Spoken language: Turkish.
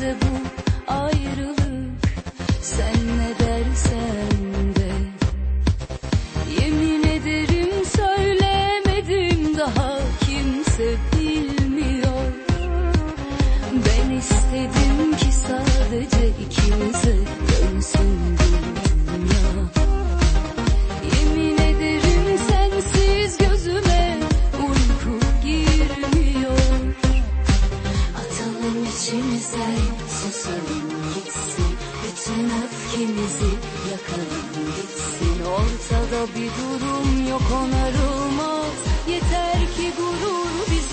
is a öfkemizi yakalım gitsin. Ortada bir durum yok onarılmaz. Yeter ki gurur bizi